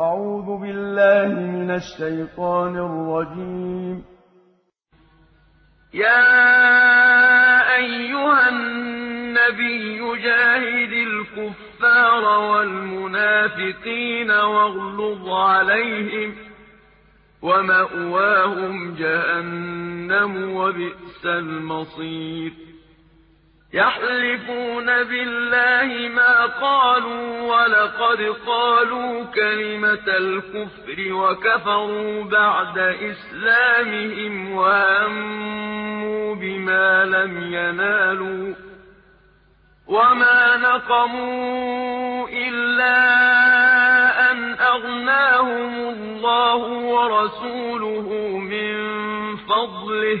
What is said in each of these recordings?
أعوذ بالله من الشيطان الرجيم. يا أيها النبي جاهد الكفار والمنافقين واغلظ عليهم ومأواهم جهنم وبئس المصير. يحلفون بالله ما قالوا ولقد قالوا كلمة الكفر وكفروا بعد إسلامهم وهموا بما لم ينالوا وما نقموا إلا أن أغناهم الله ورسوله من فضله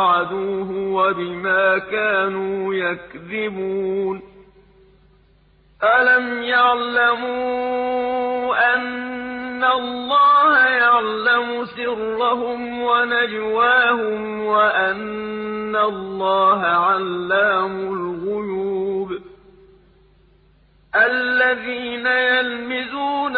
وَعَدُوهُ وَبِمَا كَانُوا يَكْذِبُونَ أَلَمْ يَعْلَمُوا أَنَّ اللَّهَ يَعْلَمُ سِرَّهُمْ وَنَجْوَاهُمْ وَأَنَّ اللَّهَ عَلَّامُ الْغُيُوبِ الَّذِينَ يَلْمِزُونَ